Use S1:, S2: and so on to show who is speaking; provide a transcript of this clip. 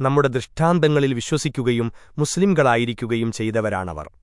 S1: നമ്മുടെ ദൃഷ്ടാന്തങ്ങളിൽ വിശ്വസിക്കുകയും മുസ്ലിംകളായിരിക്കുകയും ചെയ്തവരാണവർ.